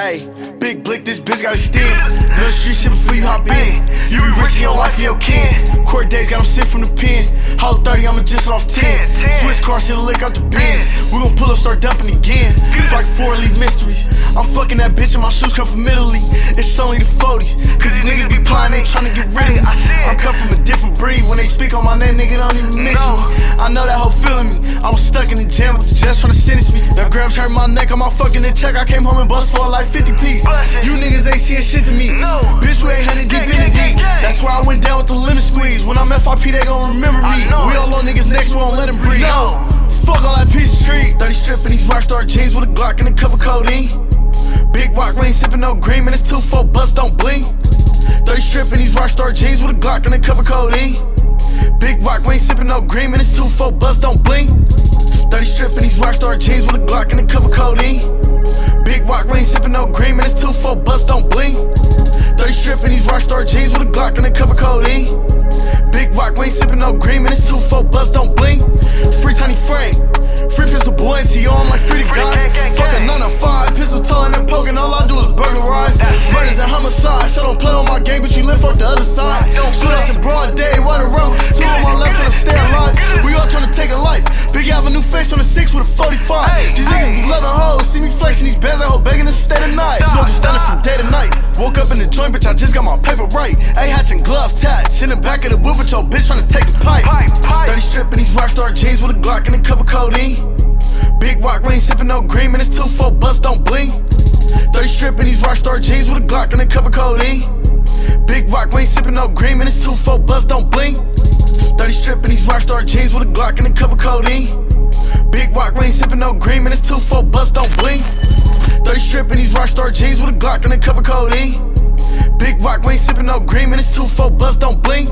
Ayy, big blick, this bitch got a sting. No street shit before you hop in. You be risking your life and your kin. Court days got him sick from the pen. Hollow 30, I'ma just off 10. Switch cars, hit a lick out the bins. We gon' pull up, start dumping again. It's like four leave mysteries. I'm fucking that bitch and my shoes come from Italy. It's only the 40s. Cause these niggas be plying, they tryna get rid of me. I'm cut from a different breed. When they speak on my name, nigga don't even mention me. I know that hoe feeling me. I was stuck in the jam with the jets tryna sentence me. Now grabs hurt my neck, I'm all fucking in check. I came home and bust for like 50 piece. You niggas ain't seeing shit to me. No. Bitch, we 800 deep in the deep. That's why I went down with the lemon squeeze. When I'm FIP, they gon' remember me. We all on niggas next, we won't let them breathe. No. Fuck all that piece of street. 30 stripping these rockstar jeans with a Glock and a cup of codeine. Big rock, we ain't sipping no green, man. It's 2 4 bust, don't blink. 30 stripping these rockstar jeans with a Glock and a cup of codeine. Big rock, we ain't sipping no green, man. It's 2 4 bust, don't blink. 30 stripping these rockstar jeans with a Glock and a cup of codeine. Big rock, we ain't sipping no green, man. It's 2 4 bust, don't blink. 30 stripping these rockstar jeans with a Glock and a cup of codeine. Big rock, we ain't sipping no green, man. It's 2 4 bust, don't blink. I don't play on my game, but you live fuck the other side. Shoot us in broad day, wide around, two on my left trying to stay alive. We all trying to take a life. Big new face on the 6 with a 45. These niggas be loving hoes, see me flexing these bands, I hope begging to stay the night. Smoking stunning from day to night. Woke up in the joint, bitch, I just got my paper right. A hats and gloves tats, in the back of the whip with your bitch trying to take a pipe. 30 stripping these rockstar jeans with a Glock and a cup of codeine. Big rock, ain't sipping no green, man. It's 2 4 bust, don't blink. 30 stripping these rockstar jeans with a Glock and a cup of codeine. Ain't sipping no green, man. It's 2 4 bust, don't blink. 30 stripping these rockstar jeans with a Glock and a cup of codeine. Big rock, we ain't sipping no green, man. It's 2 4 bust, don't blink. 30 stripping these rockstar jeans with a Glock and a cup of codeine. Big rock, we ain't sipping no green, man. It's 2 4 bust, don't blink.